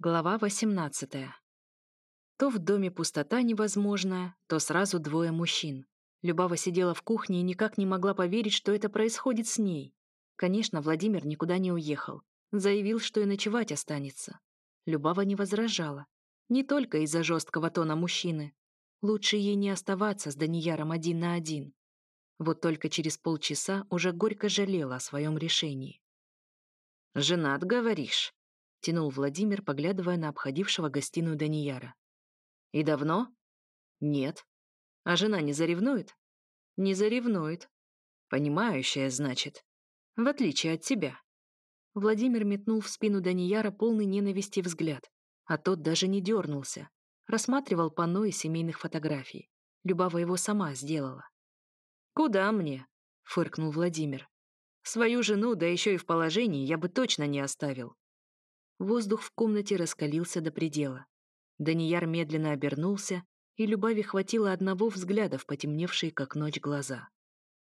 Глава 18. То в доме пустота невозможная, то сразу двое мужчин. Любава сидела в кухне и никак не могла поверить, что это происходит с ней. Конечно, Владимир никуда не уехал. Заявил, что и ночевать останется. Любава не возражала. Не только из-за жесткого тона мужчины. Лучше ей не оставаться с Данияром один на один. Вот только через полчаса уже горько жалела о своем решении. «Женат, говоришь?» — тянул Владимир, поглядывая на обходившего гостиную Данияра. «И давно?» «Нет». «А жена не заревнует?» «Не заревнует». «Понимающая, значит. В отличие от тебя». Владимир метнул в спину Данияра полный ненависти взгляд, а тот даже не дернулся. Рассматривал панно из семейных фотографий. Любава его сама сделала. «Куда мне?» — фыркнул Владимир. «Свою жену, да еще и в положении, я бы точно не оставил. Воздух в комнате раскалился до предела. Данияр медленно обернулся, и Любави хватило одного взгляда в потемневшие, как ночь, глаза.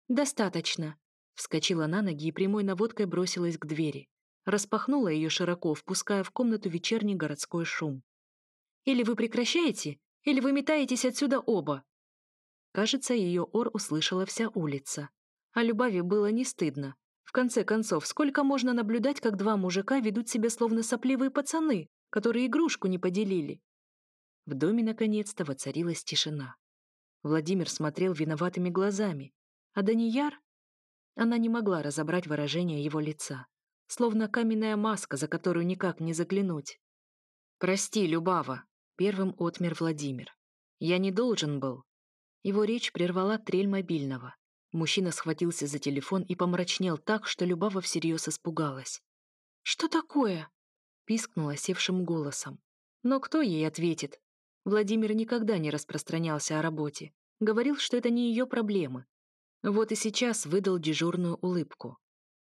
«Достаточно!» Вскочила на ноги и прямой наводкой бросилась к двери. Распахнула ее широко, впуская в комнату вечерний городской шум. «Или вы прекращаете, или вы метаетесь отсюда оба!» Кажется, ее ор услышала вся улица. А Любави было не стыдно. В конце концов, сколько можно наблюдать, как два мужика ведут себя словно сопливые пацаны, которые игрушку не поделили? В доме наконец-то воцарилась тишина. Владимир смотрел виноватыми глазами, а Данияр... Она не могла разобрать выражение его лица, словно каменная маска, за которую никак не заглянуть. «Прости, Любава», — первым отмер Владимир. «Я не должен был». Его речь прервала трель мобильного. Мужчина схватился за телефон и помрачнел так, что Любава всерьез испугалась. «Что такое?» — пискнула севшим голосом. Но кто ей ответит? Владимир никогда не распространялся о работе. Говорил, что это не ее проблемы. Вот и сейчас выдал дежурную улыбку.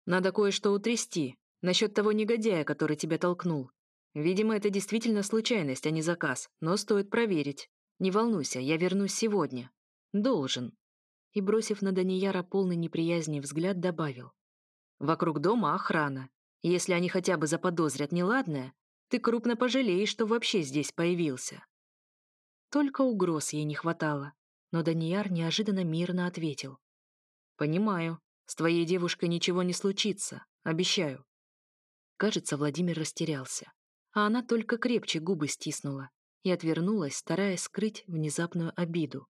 «Надо кое-что утрясти. Насчет того негодяя, который тебя толкнул. Видимо, это действительно случайность, а не заказ, но стоит проверить. Не волнуйся, я вернусь сегодня. Должен и, бросив на Данияра полный неприязни взгляд, добавил. «Вокруг дома охрана. Если они хотя бы заподозрят неладное, ты крупно пожалеешь, что вообще здесь появился». Только угроз ей не хватало, но Данияр неожиданно мирно ответил. «Понимаю, с твоей девушкой ничего не случится, обещаю». Кажется, Владимир растерялся, а она только крепче губы стиснула и отвернулась, стараясь скрыть внезапную обиду.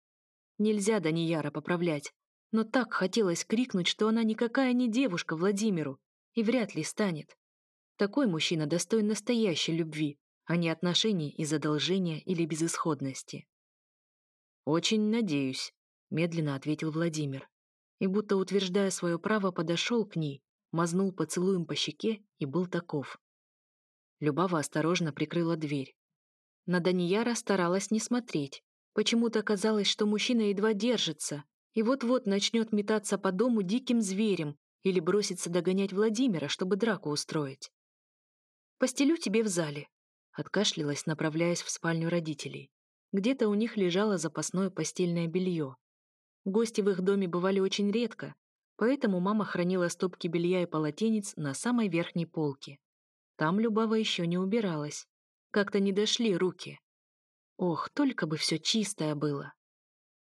Нельзя Данияра поправлять. Но так хотелось крикнуть, что она никакая не девушка Владимиру и вряд ли станет. Такой мужчина достоин настоящей любви, а не отношений из задолжения или безысходности. «Очень надеюсь», — медленно ответил Владимир. И будто утверждая свое право, подошел к ней, мазнул поцелуем по щеке и был таков. Любава осторожно прикрыла дверь. На Данияра старалась не смотреть, Почему-то казалось, что мужчина едва держится и вот-вот начнет метаться по дому диким зверем или бросится догонять Владимира, чтобы драку устроить. «Постелю тебе в зале», — откашлялась, направляясь в спальню родителей. Где-то у них лежало запасное постельное белье. Гости в их доме бывали очень редко, поэтому мама хранила стопки белья и полотенец на самой верхней полке. Там Любава еще не убиралась. Как-то не дошли руки. Ох, только бы все чистое было.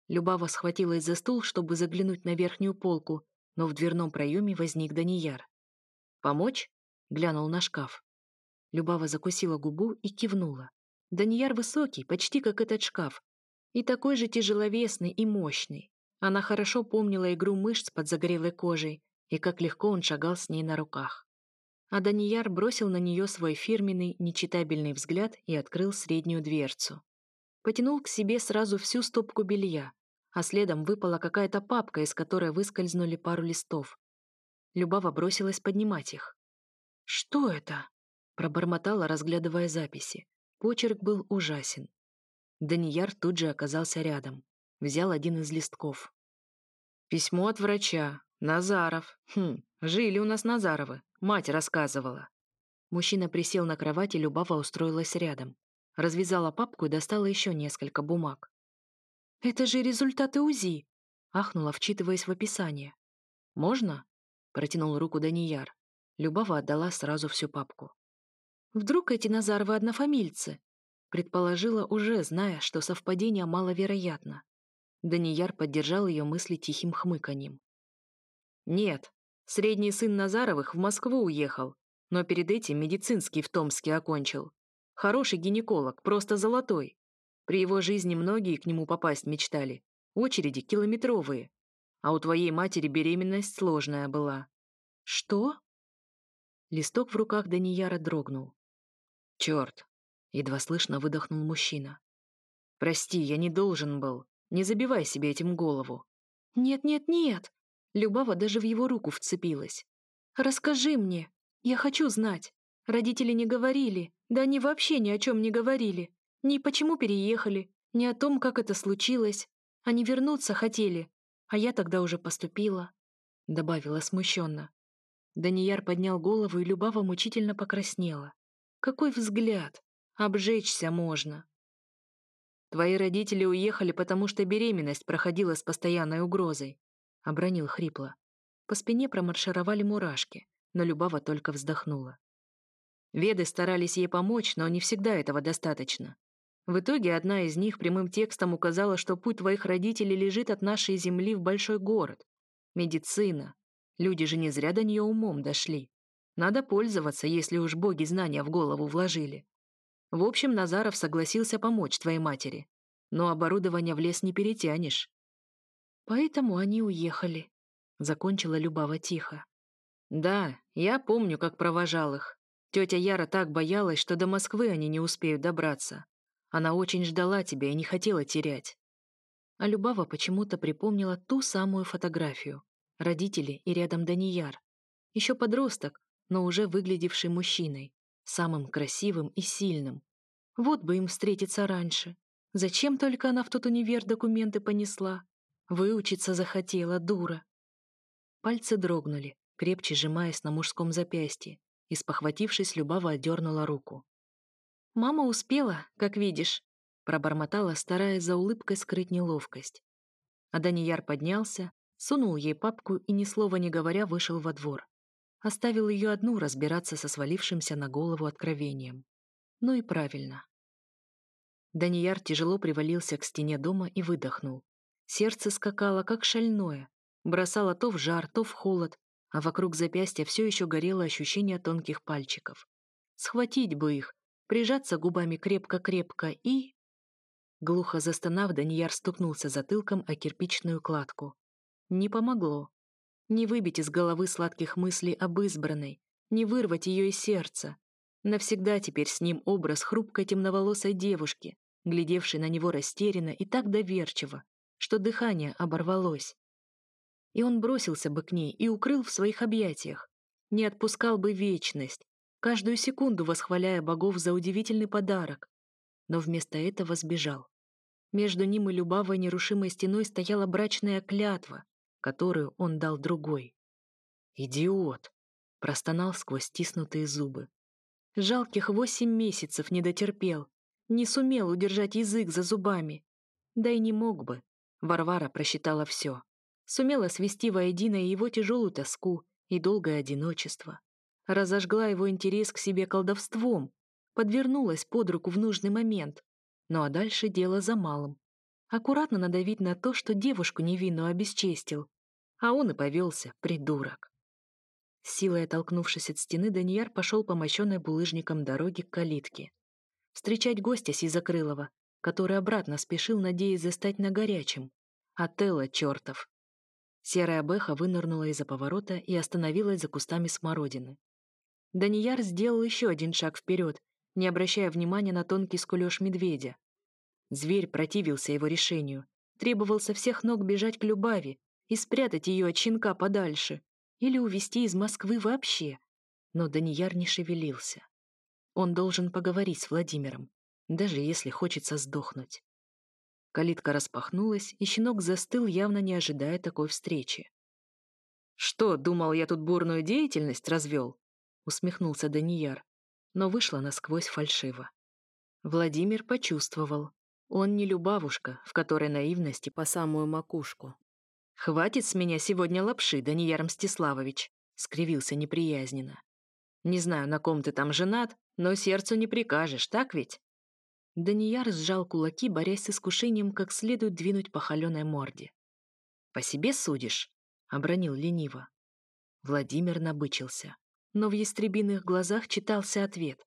Любава схватилась за стул, чтобы заглянуть на верхнюю полку, но в дверном проеме возник Данияр. «Помочь?» — глянул на шкаф. Любава закусила губу и кивнула. Данияр высокий, почти как этот шкаф, и такой же тяжеловесный и мощный. Она хорошо помнила игру мышц под загорелой кожей и как легко он шагал с ней на руках. А Данияр бросил на нее свой фирменный, нечитабельный взгляд и открыл среднюю дверцу потянул к себе сразу всю стопку белья, а следом выпала какая-то папка, из которой выскользнули пару листов. Любава бросилась поднимать их. «Что это?» — пробормотала, разглядывая записи. Почерк был ужасен. Данияр тут же оказался рядом. Взял один из листков. «Письмо от врача. Назаров. Хм, жили у нас Назаровы. Мать рассказывала». Мужчина присел на кровати, Любава устроилась рядом. Развязала папку и достала еще несколько бумаг. «Это же результаты УЗИ!» — ахнула, вчитываясь в описание. «Можно?» — протянул руку Данияр. Любава отдала сразу всю папку. Вдруг эти Назаровы однофамильцы? Предположила уже, зная, что совпадение маловероятно. Данияр поддержал ее мысли тихим хмыканьем. «Нет, средний сын Назаровых в Москву уехал, но перед этим медицинский в Томске окончил. Хороший гинеколог, просто золотой. При его жизни многие к нему попасть мечтали. Очереди километровые. А у твоей матери беременность сложная была. Что? Листок в руках Данияра дрогнул. Черт! Едва слышно выдохнул мужчина. Прости, я не должен был. Не забивай себе этим голову. Нет, нет, нет. Любава даже в его руку вцепилась. Расскажи мне. Я хочу знать. Родители не говорили. Да они вообще ни о чем не говорили. Ни почему переехали, ни о том, как это случилось. Они вернуться хотели, а я тогда уже поступила», — добавила смущенно. Данияр поднял голову, и Любава мучительно покраснела. «Какой взгляд! Обжечься можно!» «Твои родители уехали, потому что беременность проходила с постоянной угрозой», — обронил хрипло. По спине промаршировали мурашки, но Любава только вздохнула. Веды старались ей помочь, но не всегда этого достаточно. В итоге одна из них прямым текстом указала, что путь твоих родителей лежит от нашей земли в большой город. Медицина. Люди же не зря до нее умом дошли. Надо пользоваться, если уж боги знания в голову вложили. В общем, Назаров согласился помочь твоей матери. Но оборудование в лес не перетянешь. Поэтому они уехали. Закончила Любава тихо. Да, я помню, как провожал их. Тетя Яра так боялась, что до Москвы они не успеют добраться. Она очень ждала тебя и не хотела терять. А Любава почему-то припомнила ту самую фотографию. Родители и рядом Данияр. Еще подросток, но уже выглядевший мужчиной. Самым красивым и сильным. Вот бы им встретиться раньше. Зачем только она в тот универ документы понесла? Выучиться захотела, дура. Пальцы дрогнули, крепче сжимаясь на мужском запястье, и, спохватившись, Любава отдернула руку. «Мама успела, как видишь», — пробормотала, стараясь за улыбкой скрыть неловкость. А Данияр поднялся, сунул ей папку и, ни слова не говоря, вышел во двор. Оставил ее одну разбираться со свалившимся на голову откровением. Ну и правильно. Данияр тяжело привалился к стене дома и выдохнул. Сердце скакало, как шальное, бросало то в жар, то в холод, а вокруг запястья все еще горело ощущение тонких пальчиков. Схватить бы их, прижаться губами крепко-крепко и... Глухо застонав, Данияр стукнулся затылком о кирпичную кладку. Не помогло. Не выбить из головы сладких мыслей об избранной, не вырвать ее из сердца. Навсегда теперь с ним образ хрупкой темноволосой девушки, глядевшей на него растерянно и так доверчиво, что дыхание оборвалось. И он бросился бы к ней и укрыл в своих объятиях, не отпускал бы вечность, каждую секунду восхваляя богов за удивительный подарок, но вместо этого сбежал. Между ним и Любавой нерушимой стеной стояла брачная клятва, которую он дал другой. «Идиот!» — простонал сквозь стиснутые зубы. Жалких восемь месяцев не дотерпел, не сумел удержать язык за зубами. Да и не мог бы. Варвара просчитала все. Сумела свести воедино его тяжелую тоску, и долгое одиночество разожгла его интерес к себе колдовством, подвернулась под руку в нужный момент. Ну а дальше дело за малым. Аккуратно надавить на то, что девушку невинную обесчестил. А он и повелся, придурок. силой оттолкнувшись от стены, Данияр пошел по мощенной булыжником дороге к калитке. Встречать гостя Сизакрылова, который обратно спешил, надеясь застать на горячем. А Телла чертов. Серая бэха вынырнула из-за поворота и остановилась за кустами смородины. Данияр сделал еще один шаг вперед, не обращая внимания на тонкий скулеж медведя. Зверь противился его решению, требовал со всех ног бежать к Любави и спрятать ее от щенка подальше или увезти из Москвы вообще. Но Данияр не шевелился. Он должен поговорить с Владимиром, даже если хочется сдохнуть. Калитка распахнулась, и щенок застыл, явно не ожидая такой встречи. «Что, думал, я тут бурную деятельность развел?» усмехнулся Данияр, но вышло насквозь фальшиво. Владимир почувствовал. Он не любавушка, в которой наивности по самую макушку. «Хватит с меня сегодня лапши, Данияр Мстиславович», — скривился неприязненно. «Не знаю, на ком ты там женат, Но сердцу не прикажешь, так ведь?» Данияр сжал кулаки, борясь с искушением, как следует двинуть по холеной морде. «По себе судишь?» — обронил лениво. Владимир набычился, но в ястребиных глазах читался ответ.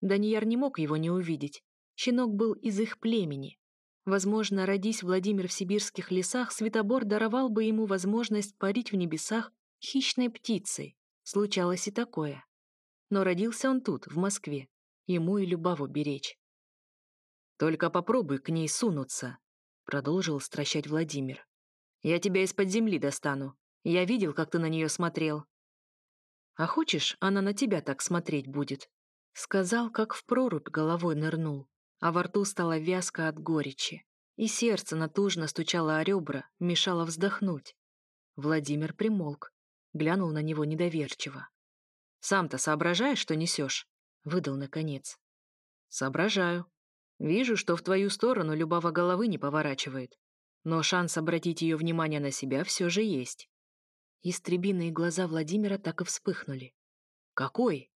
Данияр не мог его не увидеть. Щенок был из их племени. Возможно, родись Владимир в сибирских лесах, Светобор даровал бы ему возможность парить в небесах хищной птицей. Случалось и такое. Но родился он тут, в Москве. Ему и Любаву беречь. «Только попробуй к ней сунуться», — продолжил стращать Владимир. «Я тебя из-под земли достану. Я видел, как ты на нее смотрел». «А хочешь, она на тебя так смотреть будет?» Сказал, как в прорубь головой нырнул, а во рту стало вязко от горечи. И сердце натужно стучало о ребра, мешало вздохнуть. Владимир примолк, глянул на него недоверчиво. «Сам-то соображаешь, что несешь?» — выдал наконец. «Соображаю. Вижу, что в твою сторону любого головы не поворачивает. Но шанс обратить ее внимание на себя все же есть». Истребиные глаза Владимира так и вспыхнули. «Какой?»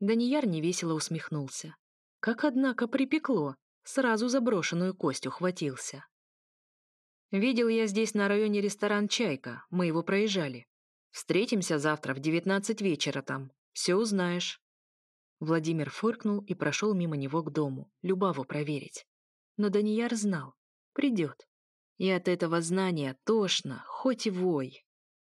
Данияр невесело усмехнулся. Как, однако, припекло, сразу заброшенную кость ухватился. «Видел я здесь на районе ресторан «Чайка», мы его проезжали. Встретимся завтра в девятнадцать вечера там, все узнаешь». Владимир фыркнул и прошел мимо него к дому, Любаву проверить. Но Данияр знал, придет. И от этого знания тошно, хоть и вой.